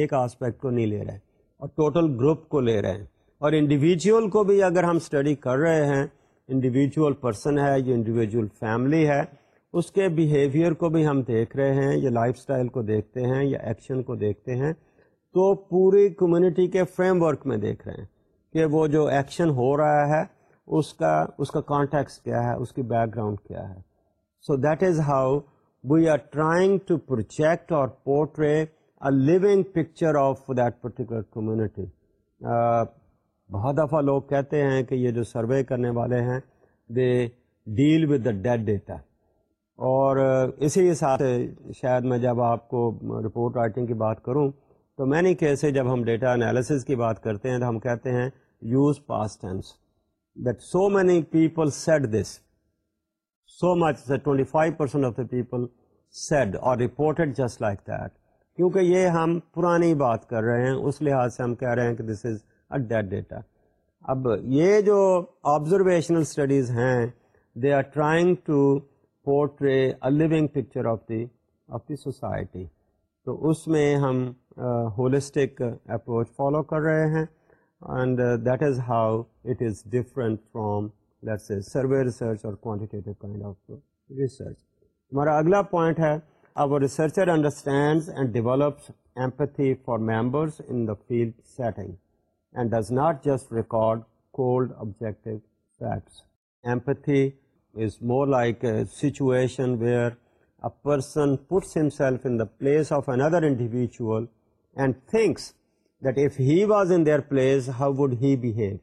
ایک آسپیکٹ کو نہیں لے رہے اور ٹوٹل گروپ کو لے رہے ہیں اور انڈیویجول کو بھی اگر ہم اسٹڈی کر رہے ہیں انڈیویجول پرسن ہے یا انڈیویجول فیملی ہے اس کے بیہیویئر کو بھی ہم دیکھ رہے ہیں یا لائف سٹائل کو دیکھتے ہیں یا ایکشن کو دیکھتے ہیں تو پوری کمیونٹی کے فریم ورک میں دیکھ رہے ہیں کہ وہ جو ایکشن ہو رہا ہے اس کا اس کا کانٹیکس کیا ہے اس کی بیک گراؤنڈ کیا ہے so that is how we are trying to project اور portray a living picture of that particular community بہت دفعہ لوگ کہتے ہیں کہ یہ جو سروے کرنے والے ہیں they deal with the dead data اور اسی کے ساتھ شاید میں جب آپ کو رپورٹ رائٹنگ کی بات کروں تو میں نے کیسے جب ہم ڈیٹا انالیسز کی بات کرتے ہیں تو ہم کہتے ہیں use pass times that so many people said this so much twenty five percent of the people said اور رپورٹڈ جسٹ لائک دیٹ کیونکہ یہ ہم پرانی بات کر رہے ہیں اس لحاظ سے ہم کہہ رہے ہیں کہ this is a dead data اب یہ جو آبزرویشنل اسٹڈیز ہیں they are trying to a portraying picture of the of the society تو اس میں ہم ہولسٹک اپروچ فالو کر رہے ہیں and that is how it is different from let's us survey research اور کوانٹیٹیو کائنڈ آف ریسرچ ہمارا اگلا پوائنٹ ہے our researcher understands and develops empathy for members in the field setting and does not just record cold objective facts empathy is more like a situation where a person puts himself in the place of another individual and thinks that if he was in their place, how would he behave?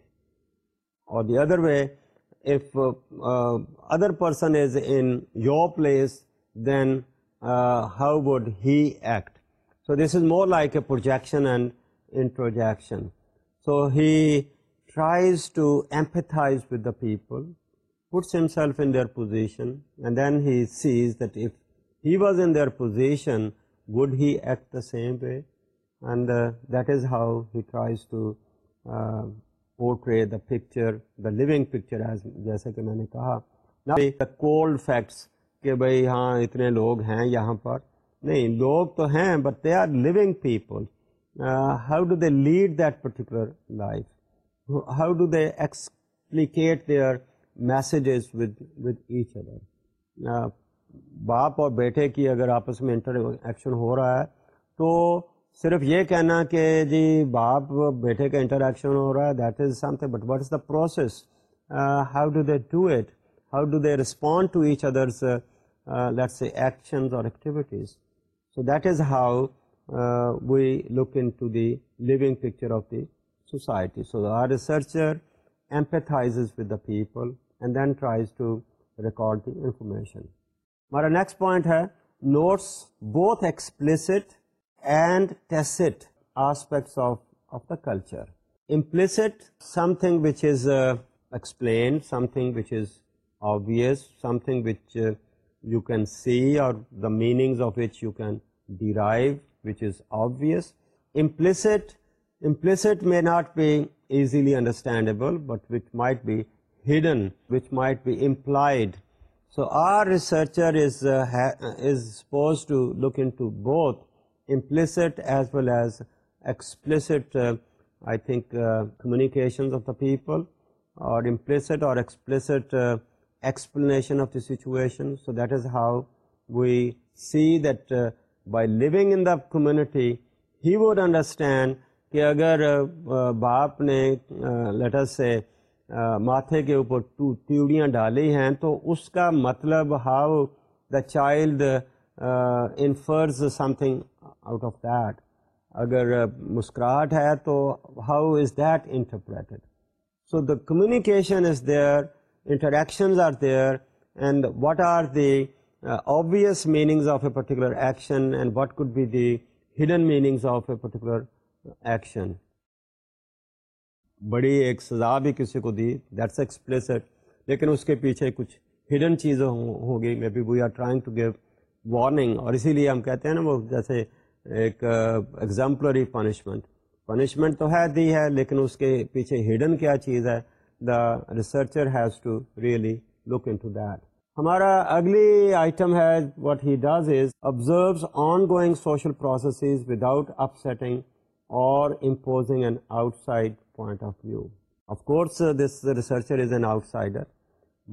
Or the other way, if uh, uh, other person is in your place, then uh, how would he act? So this is more like a projection and introjection. So he tries to empathize with the people, پٹسلف in their position then he sees that if he was in their position would he at the same way and that is how he tries to portrait the picture the living picture جیسے کہ میں نے کہا the cold facts کہ بھائی ہاں اتنے لوگ ہیں یہاں پر نہیں لوگ تو ہیں but they are living people how do they lead that particular life how do they explicate their messages with with each other باپ اور بیٹے کی اگر آپس میں انٹر ایکشن ہو رہا ہے تو صرف یہ کہنا کہ جی باپ بیٹے کا انٹر ایکشن ہو رہا ہے that is something but what is the process how do they do it how do they respond to each others actions اور activities so that is how we look in to the living picture of the society so our researcher ایمپیتھائز with the people then tries to record the information ہمارا next point ہے notes both explicit and thing which is you can see اور meaning of you can derive obvious implicit may not be easily understandable but with might be hidden might be implied so our researcher is is poised to look into both implicit as well as explicit I think communications of the people اور implicit اور situation so that is how we see that by living in the community he would understand کہ اگر باپ نے letter سے ماتھے کے اوپر ٹیوڑیاں ڈالی ہیں تو اس کا مطلب how the child infers something out of that اگر مسکراہٹ ہے تو how is that interpreted so the communication is there interactions are there and what are the obvious meanings of a particular action and what could be the hidden meanings of a particular action بڑی ایک سزا بھی کسی کو دی that's ایکسپلیسڈ لیکن اس کے پیچھے کچھ ہڈن چیزیں ہوگی may be we are trying to give warning اور اسی لیے ہم کہتے ہیں نا وہ جیسے ایک ایگزامپلری پنشمنٹ پنشمنٹ تو ہے دی ہے لیکن اس کے پیچھے ہڈن کیا چیز ہے the researcher has to really look in to that ہمارا اگلی آئٹم ہے what he does is observes ongoing social processes without upsetting اور imposing and outside point of view of course this researcher is an outsider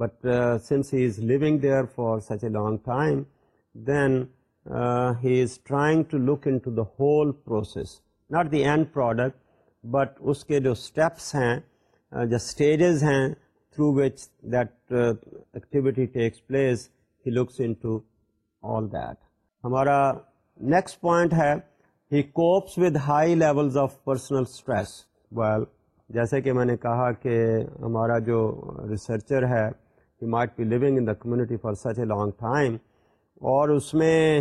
but since he is living there for such a long time then he is trying to look in to the whole process not the end product but اس کے جو steps ہیں جو stages ہیں through which that activity takes place he looks in to all that ہمارا next point ہے he copes with high levels of personal stress well جیسے کہ میں نے کہا کہ ہمارا جو ریسرچر ہے he might be living in the community for such a long time اور اس میں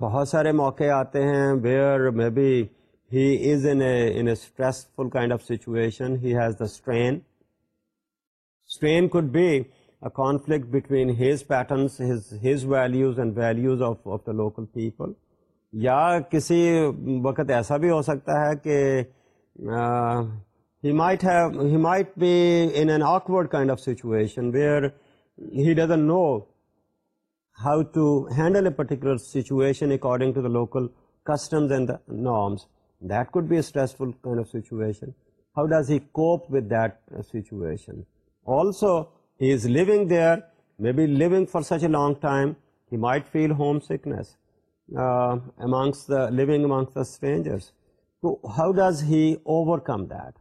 بہت سارے موقع آتے ہیں where may be he is in in stressful kind of situation he has the strain strain could be a conflict between his pattern his values and values of of the local people یا کسی وقت ایسا بھی ہو سکتا ہے کہ he he he might might have be in an awkward kind of situation where doesn't know how to handle a particular situation according to the local customs and norms that could be stressful situation how does he cope with that situation also he is living there may be living for such a long time he might feel homesickness amongst the living amongst the strangers to how does he overcome that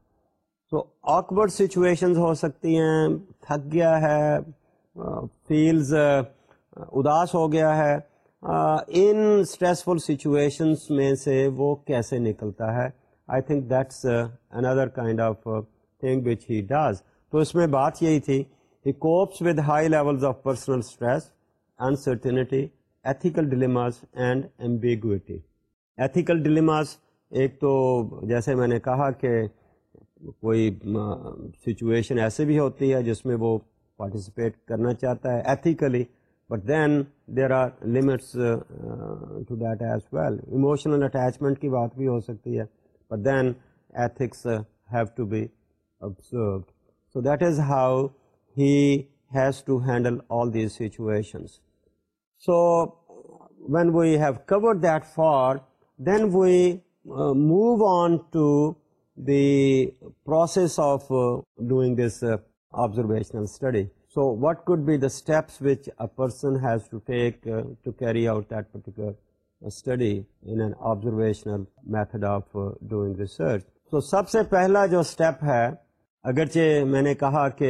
تو awkward situations ہو سکتی ہیں تھک گیا ہے feels اداس ہو گیا ہے ان اسٹریسفل سچویشنس میں سے وہ کیسے نکلتا ہے I think that's another kind of thing which he does تو اس میں بات یہی تھی he copes with high levels of personal stress uncertainty ethical dilemmas and ambiguity ethical dilemmas ایک تو جیسے میں نے کہا کہ کوئی سچویشن ایسے بھی ہوتی ہے جس میں وہ پارٹیسپیٹ کرنا چاہتا ہے ethically but then there are limits to that as well emotional attachment کی بات بھی ہو سکتی ہے but then ethics have to be observed so that is how he has to handle all these situations so when we've cover that then we move on to the process of doing this observational study so what could be the steps ویچن has to take to carry out particular study in an observational method of doing research so سب سے پہلا جو step ہے اگرچہ میں نے کہا کہ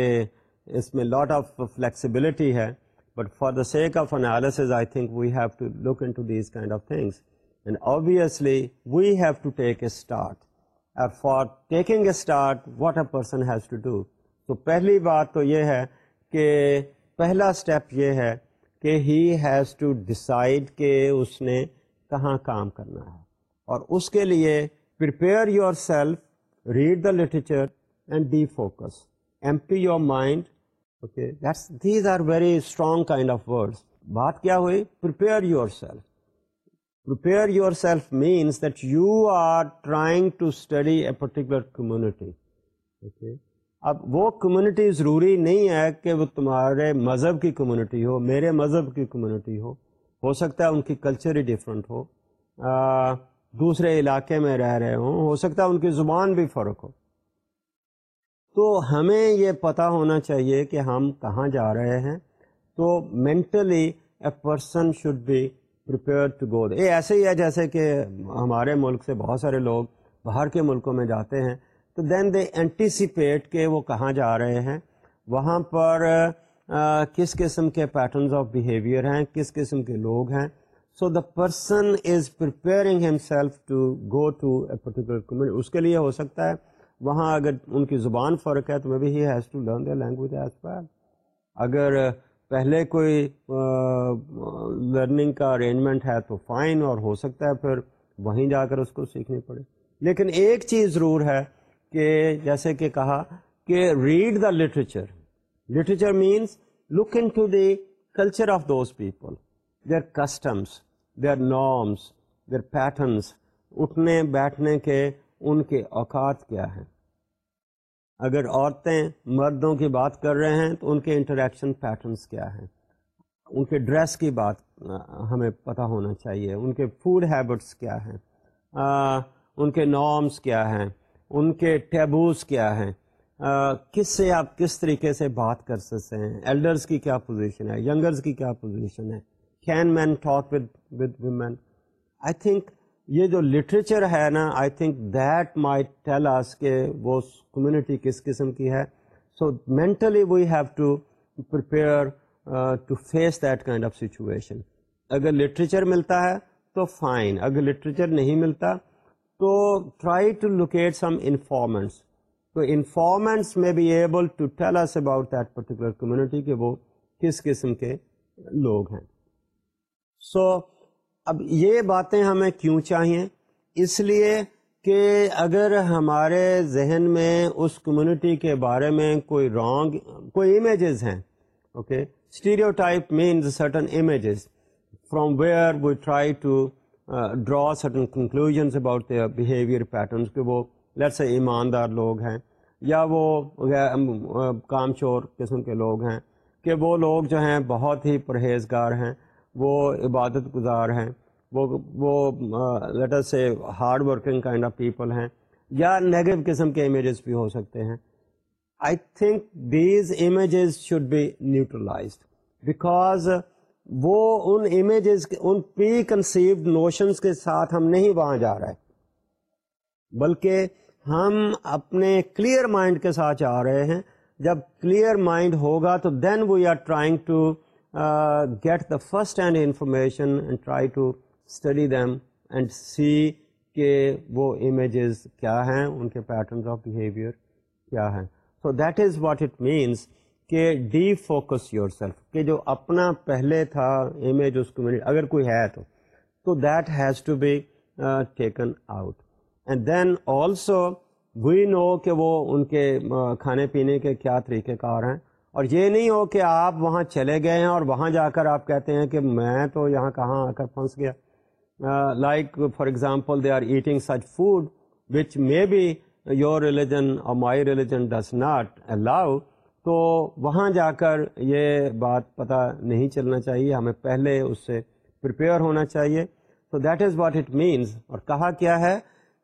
اس میں لاٹ آف فلیکسیبلٹی ہے but for the sake of analysis I think we have to look in to these kind of things and obviously we have to take a start اور taking a start what a person has to do so پہلی بات تو یہ ہے کہ پہلا step یہ ہے کہ ہیز ٹو ڈیسائڈ کہ اس نے کہاں کام کرنا ہے اور اس کے لیے prepare yourself read the literature and the focus aim your mind these are very strong kind of words بات کیا ہوئی prepare yourself prepare yourself means that you are trying to study a particular community okay اب وہ community ضروری نہیں ہے کہ وہ تمہارے مذہب کی کمیونٹی ہو میرے مذہب کی کمیونٹی ہو ہو سکتا ہے ان کی کلچر ہی ڈفرینٹ ہو آ, دوسرے علاقے میں رہ رہے ہوں ہو سکتا ہے ان کی زبان بھی فرق ہو تو ہمیں یہ پتہ ہونا چاہیے کہ ہم کہاں جا رہے ہیں تو mentally a person should be prepare to go یہ ایسے ہی ہے جیسے کہ ہمارے ملک سے بہت سارے لوگ باہر کے ملکوں میں جاتے ہیں تو دین دے اینٹیسپیٹ کہ وہ کہاں جا رہے ہیں وہاں پر کس قسم کے پیٹرنز آف بیہیویئر ہیں کس قسم کے لوگ ہیں so the person is preparing himself to go to a particular community اس کے لیے ہو سکتا ہے وہاں اگر ان کی زبان فرق ہے تو he has to learn the language as well اگر پہلے کوئی لرننگ کا ارینجمنٹ ہے تو فائن اور ہو سکتا ہے پھر وہیں جا کر اس کو سیکھنی پڑے لیکن ایک چیز ضرور ہے کہ جیسے کہ کہا کہ read the literature literature means look in to the culture of those people their customs their norms their patterns اٹھنے بیٹھنے کے ان کے اوقات کیا ہیں اگر عورتیں مردوں کی بات کر رہے ہیں تو ان کے انٹریکشن پیٹرنس کیا ہیں ان کے ڈریس کی بات ہمیں پتہ ہونا چاہیے ان کے فوڈ ہیبٹس کیا ہیں ان کے نارمس کیا ہیں ان کے ٹیبوز کیا ہیں کس سے آپ کس طریقے سے بات کر سکتے ہیں ایلڈرز کی کیا پوزیشن ہے ینگرز کی کیا پوزیشن ہے can men talk with with women I think یہ جو لٹریچر ہے نا I think that my us کہ وہ کمیونٹی کس قسم کی ہے so mentally we have to prepare to face that kind of situation اگر لٹریچر ملتا ہے تو فائن اگر لٹریچر نہیں ملتا تو try to locate some informants تو انفارمنٹس میں be able to tell us about that particular community کہ وہ کس قسم کے لوگ ہیں سو so, اب یہ باتیں ہمیں کیوں چاہیے اس لیے کہ اگر ہمارے ذہن میں اس کمیونٹی کے بارے میں کوئی رانگ کوئی امیجز ہیں okay stereotype means certain images from where we try to draw certain conclusions about their behaviour patterns کہ وہ لسٹ ایماندار لوگ ہیں یا وہ کام چور قسم کے لوگ ہیں کہ وہ لوگ جو ہیں بہت ہی پرہیزگار ہیں وہ عبادت گزار ہیں وہ وہ لیٹر سے hard working kind of people ہیں یا نیگیٹو قسم کے امیجز بھی ہو سکتے ہیں I think these images should be neutralised because وہ ان امیجز ان پری کنسیوڈ نوشنس کے ساتھ ہم نہیں وہاں جا رہے بلکہ ہم اپنے کلیئر مائنڈ کے ساتھ آ رہے ہیں جب کلیئر مائنڈ ہوگا تو then we are trying to get the first hand information and try to study them and see کہ وہ امیجز کیا ہیں ان کے پیٹرنز آف بیہیویئر کیا ہیں so that is what it means کہ ڈی فوکس یور سیلف کہ جو اپنا پہلے تھا امیج اس کو اگر کوئی ہے تو تو that has to be taken out and then also we know کہ وہ ان کے کھانے پینے کے کیا طریقہ کار ہیں اور یہ نہیں ہو کہ آپ وہاں چلے گئے ہیں اور وہاں جا کر آپ کہتے ہیں کہ میں تو یہاں کہاں آ کر پھنس گیا like for example they are eating such food which may be your religion اور my religion does not allow تو وہاں جا کر یہ بات پتہ نہیں چلنا چاہیے ہمیں پہلے اس سے پریپیئر ہونا چاہیے تو that is what it means اور کہا کیا ہے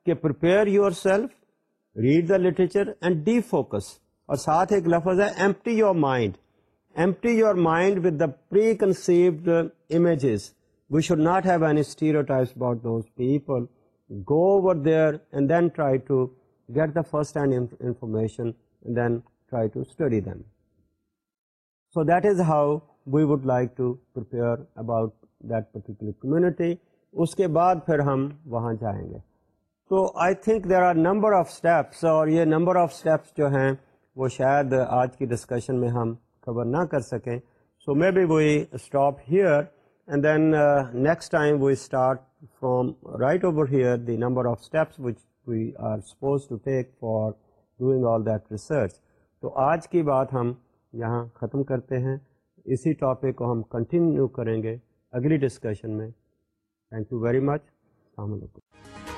کہ prepare yourself read the literature and defocus اور ساتھ ایک لفظ ہے empty your mind empty your mind with the preconceived images we should not have any stereotypes about those people go over there and then try to get the first hand information then try to study then so that is how we would like to prepare about that particular community اس کے بعد پھر ہم وہاں جائیں گے تو I think there are number of steps اور یہ نمبر آف اسٹیپس جو ہیں وہ شاید آج کی ڈسکشن میں ہم کور نہ کر سکیں so may be we stop here and then next time we start from right over here the number of steps which we are suppose to take for doing all that research تو آج کی بات ہم یہاں ختم کرتے ہیں اسی ٹاپک کو ہم کنٹینیو کریں گے اگلی ڈسکشن میں تھینک یو ویری مچ السلام علیکم